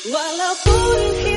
Walaupun